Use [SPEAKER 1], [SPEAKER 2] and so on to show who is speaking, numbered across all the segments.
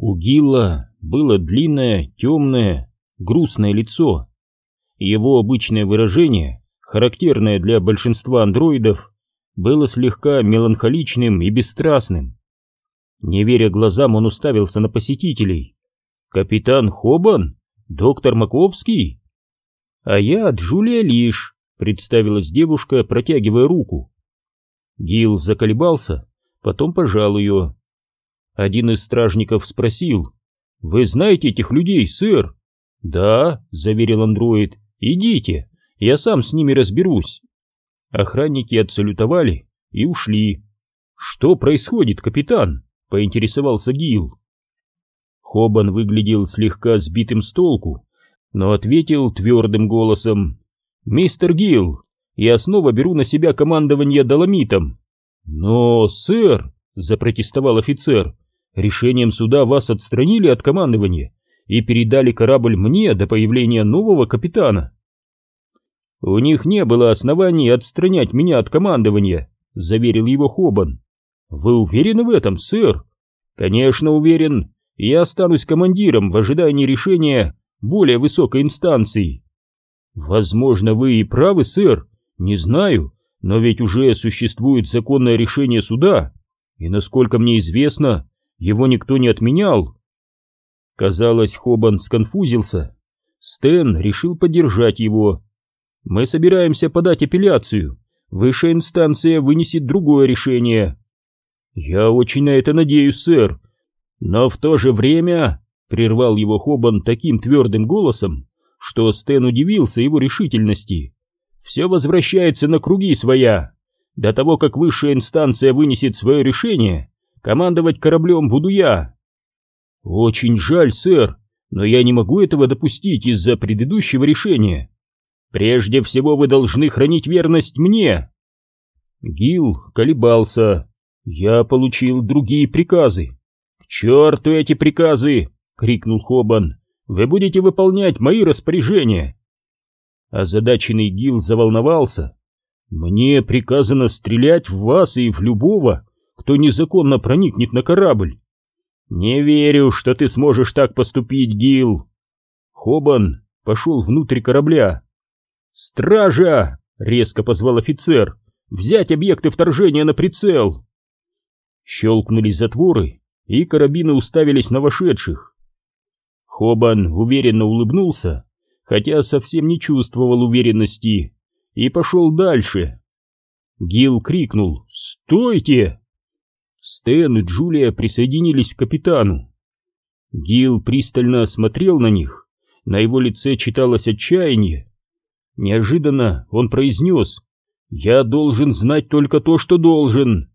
[SPEAKER 1] У Гилла было длинное, темное, грустное лицо. Его обычное выражение, характерное для большинства андроидов, было слегка меланхоличным и бесстрастным. Не веря глазам, он уставился на посетителей. «Капитан Хобан? Доктор Маковский?» «А я Джулия Лиш», — представилась девушка, протягивая руку. Гил заколебался, потом пожал ее. Один из стражников спросил, «Вы знаете этих людей, сэр?» «Да», — заверил андроид, — «идите, я сам с ними разберусь». Охранники отсалютовали и ушли. «Что происходит, капитан?» — поинтересовался Гил. Хобан выглядел слегка сбитым с толку, но ответил твердым голосом. «Мистер Гил, я снова беру на себя командование доломитом». «Но, сэр», — запротестовал офицер, — «решением суда вас отстранили от командования и передали корабль мне до появления нового капитана». «У них не было оснований отстранять меня от командования», — заверил его Хобан. «Вы уверены в этом, сэр?» «Конечно уверен. Я останусь командиром в ожидании решения более высокой инстанции». «Возможно, вы и правы, сэр. Не знаю, но ведь уже существует законное решение суда, и, насколько мне известно, его никто не отменял». Казалось, Хобан сконфузился. Стэн решил поддержать его. Мы собираемся подать апелляцию. Высшая инстанция вынесет другое решение. Я очень на это надеюсь, сэр. Но в то же время, прервал его Хобан таким твердым голосом, что Стэн удивился его решительности. Все возвращается на круги своя. До того, как высшая инстанция вынесет свое решение, командовать кораблем буду я. Очень жаль, сэр, но я не могу этого допустить из-за предыдущего решения. Прежде всего вы должны хранить верность мне. Гил колебался. Я получил другие приказы. К черту эти приказы! крикнул Хобан. Вы будете выполнять мои распоряжения. Озадаченный Гил заволновался. Мне приказано стрелять в вас и в любого, кто незаконно проникнет на корабль. Не верю, что ты сможешь так поступить, Гил. Хобан пошел внутрь корабля. «Стража!» — резко позвал офицер. «Взять объекты вторжения на прицел!» Щелкнули затворы, и карабины уставились на вошедших. Хобан уверенно улыбнулся, хотя совсем не чувствовал уверенности, и пошел дальше. Гил крикнул «Стойте!» Стэн и Джулия присоединились к капитану. Гил пристально смотрел на них, на его лице читалось отчаяние. Неожиданно он произнес «Я должен знать только то, что должен».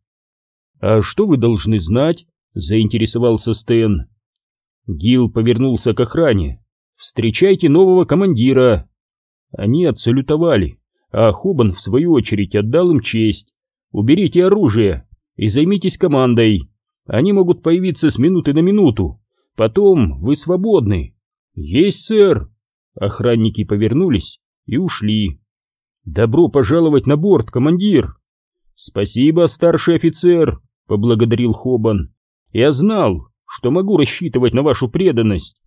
[SPEAKER 1] «А что вы должны знать?» — заинтересовался Стэн. Гил повернулся к охране. «Встречайте нового командира!» Они отсалютовали, а Хобан, в свою очередь, отдал им честь. «Уберите оружие и займитесь командой. Они могут появиться с минуты на минуту. Потом вы свободны». «Есть, сэр!» Охранники повернулись и ушли. «Добро пожаловать на борт, командир!» «Спасибо, старший офицер!» — поблагодарил Хобан. «Я знал, что могу рассчитывать на вашу преданность».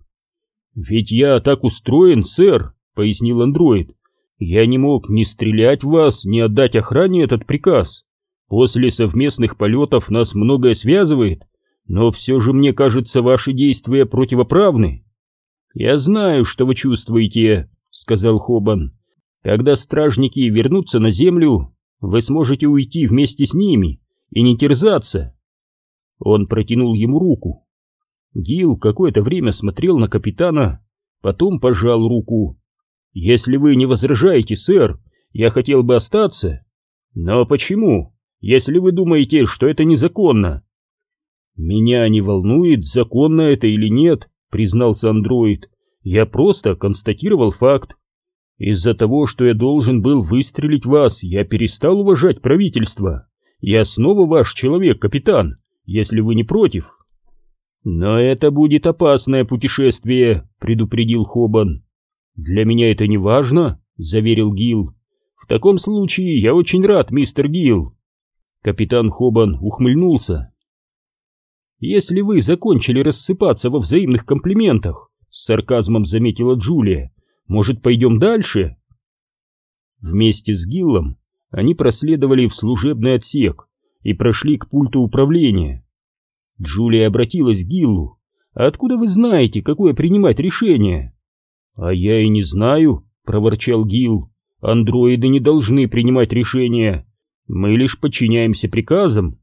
[SPEAKER 1] «Ведь я так устроен, сэр», — пояснил андроид. «Я не мог ни стрелять в вас, ни отдать охране этот приказ. После совместных полетов нас многое связывает, но все же мне кажется, ваши действия противоправны». «Я знаю, что вы чувствуете», сказал Хобан. Когда стражники вернутся на землю, вы сможете уйти вместе с ними и не терзаться. Он протянул ему руку. Гил какое-то время смотрел на капитана, потом пожал руку. «Если вы не возражаете, сэр, я хотел бы остаться». «Но почему, если вы думаете, что это незаконно?» «Меня не волнует, законно это или нет», — признался андроид. Я просто констатировал факт. Из-за того, что я должен был выстрелить вас, я перестал уважать правительство. Я снова ваш человек, капитан, если вы не против. Но это будет опасное путешествие, предупредил Хобан. Для меня это не важно, заверил Гил. В таком случае я очень рад, мистер Гил. Капитан Хобан ухмыльнулся. если вы закончили рассыпаться во взаимных комплиментах, с сарказмом заметила Джулия, может, пойдем дальше? Вместе с Гиллом они проследовали в служебный отсек и прошли к пульту управления. Джулия обратилась к Гиллу. «А откуда вы знаете, какое принимать решение?» «А я и не знаю», — проворчал Гилл. «Андроиды не должны принимать решения. Мы лишь подчиняемся приказам».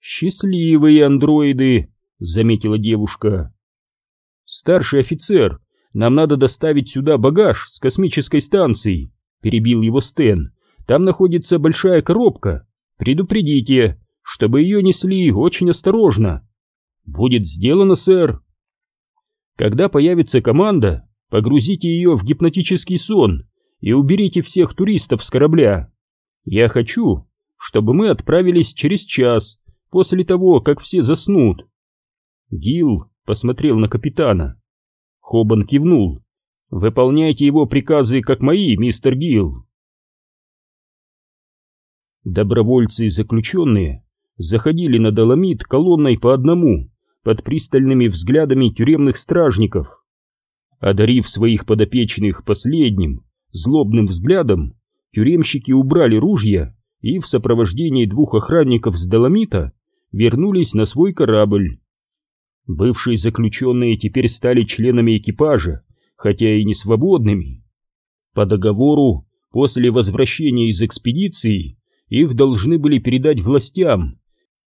[SPEAKER 1] «Счастливые андроиды», — заметила девушка. «Старший офицер, нам надо доставить сюда багаж с космической станции», — перебил его Стэн. «Там находится большая коробка. Предупредите, чтобы ее несли очень осторожно». «Будет сделано, сэр». «Когда появится команда, погрузите ее в гипнотический сон и уберите всех туристов с корабля. Я хочу, чтобы мы отправились через час после того, как все заснут». Гил посмотрел на капитана. Хобан кивнул. «Выполняйте его приказы, как мои, мистер Гилл». Добровольцы и заключенные заходили на доломит колонной по одному, под пристальными взглядами тюремных стражников. Одарив своих подопечных последним, злобным взглядом, тюремщики убрали ружья и в сопровождении двух охранников с доломита вернулись на свой корабль. Бывшие заключенные теперь стали членами экипажа, хотя и не свободными. По договору, после возвращения из экспедиции, их должны были передать властям,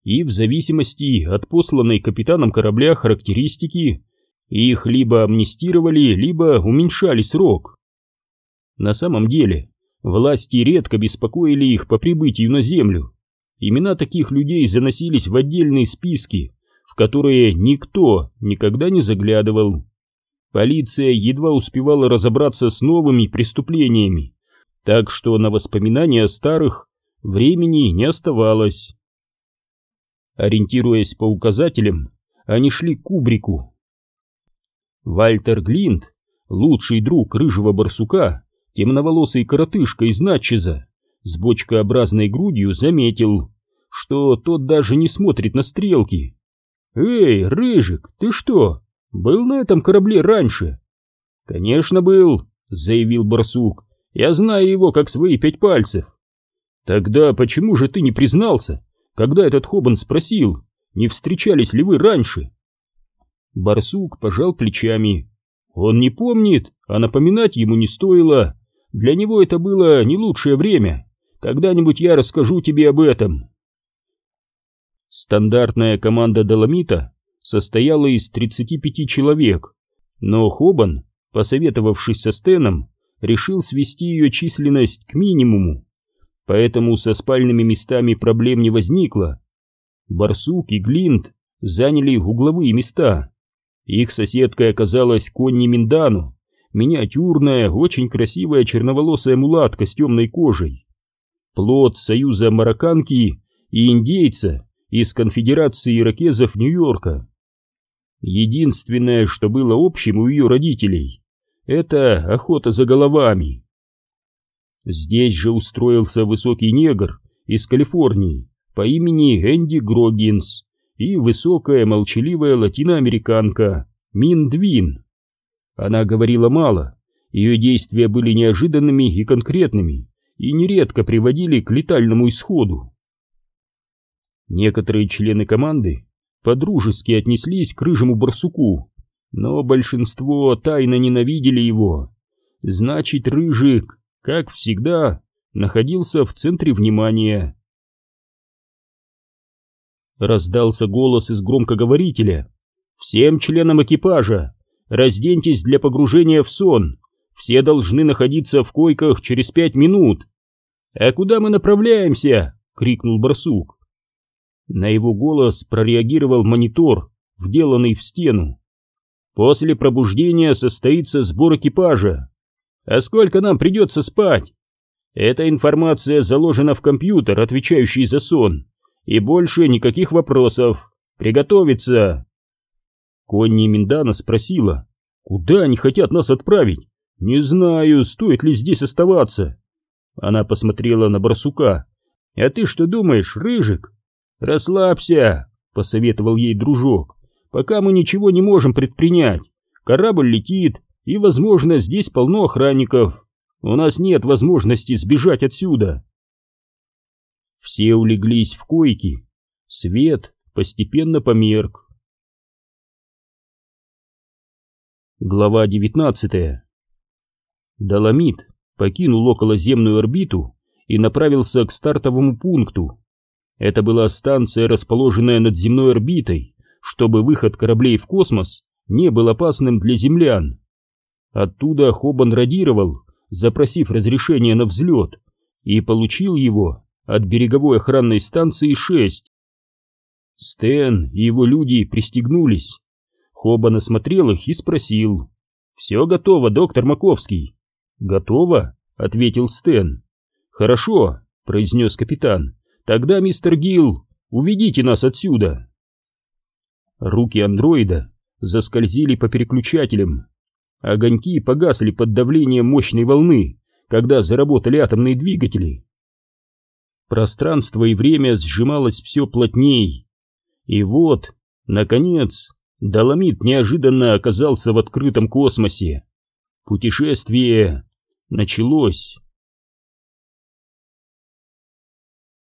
[SPEAKER 1] и в зависимости от посланной капитаном корабля характеристики, их либо амнистировали, либо уменьшали срок. На самом деле, власти редко беспокоили их по прибытию на Землю. Имена таких людей заносились в отдельные списки, в которые никто никогда не заглядывал. Полиция едва успевала разобраться с новыми преступлениями, так что на воспоминания о старых времени не оставалось. Ориентируясь по указателям, они шли к кубрику. Вальтер Глинт, лучший друг рыжего барсука, темноволосый коротышка из Натчеза, с бочкообразной грудью заметил, что тот даже не смотрит на стрелки. «Эй, Рыжик, ты что, был на этом корабле раньше?» «Конечно был», — заявил барсук. «Я знаю его как свои пять пальцев». «Тогда почему же ты не признался, когда этот Хобан спросил, не встречались ли вы раньше?» Барсук пожал плечами. «Он не помнит, а напоминать ему не стоило. Для него это было не лучшее время. Когда-нибудь я расскажу тебе об этом». Стандартная команда Доломита состояла из 35 человек, но Хобан, посоветовавшись со Стеном, решил свести ее численность к минимуму, поэтому со спальными местами проблем не возникло. Барсук и Глинт заняли угловые места. Их соседкой оказалась Конни Миндану, миниатюрная, очень красивая черноволосая мулатка с темной кожей. Плод союза марокканки и индейца из конфедерации иракезов Нью-Йорка. Единственное, что было общим у ее родителей, это охота за головами. Здесь же устроился высокий негр из Калифорнии по имени Энди Грогинс и высокая молчаливая латиноамериканка Мин Двин. Она говорила мало, ее действия были неожиданными и конкретными и нередко приводили к летальному исходу. Некоторые члены команды подружески отнеслись к рыжему барсуку, но большинство тайно ненавидели его. Значит, рыжик, как всегда, находился в центре внимания. Раздался голос из громкоговорителя. «Всем членам экипажа! Разденьтесь для погружения в сон! Все должны находиться в койках через пять минут!» «А куда мы направляемся?» — крикнул барсук. На его голос прореагировал монитор, вделанный в стену. После пробуждения состоится сбор экипажа. А сколько нам придется спать? Эта информация заложена в компьютер, отвечающий за сон. И больше никаких вопросов. Приготовиться. Конни Миндана спросила, куда они хотят нас отправить? Не знаю, стоит ли здесь оставаться. Она посмотрела на барсука. А ты что думаешь, Рыжик? «Расслабься, посоветовал ей дружок, пока мы ничего не можем предпринять. Корабль летит, и, возможно, здесь полно охранников. У нас нет возможности сбежать отсюда. Все улеглись в койки. Свет постепенно померк. Глава 19 Доломит покинул околоземную орбиту и направился к стартовому пункту. Это была станция, расположенная над земной орбитой, чтобы выход кораблей в космос не был опасным для землян. Оттуда Хобан радировал, запросив разрешение на взлет, и получил его от береговой охранной станции 6. Стэн и его люди пристегнулись. Хобан осмотрел их и спросил. «Все готово, доктор Маковский?» «Готово», — ответил Стэн. «Хорошо», — произнес капитан. «Тогда, мистер Гилл, уведите нас отсюда». Руки андроида заскользили по переключателям. Огоньки погасли под давлением мощной волны, когда заработали атомные двигатели. Пространство и время сжималось все плотней. И вот, наконец, Доломит неожиданно оказался в открытом космосе. Путешествие началось.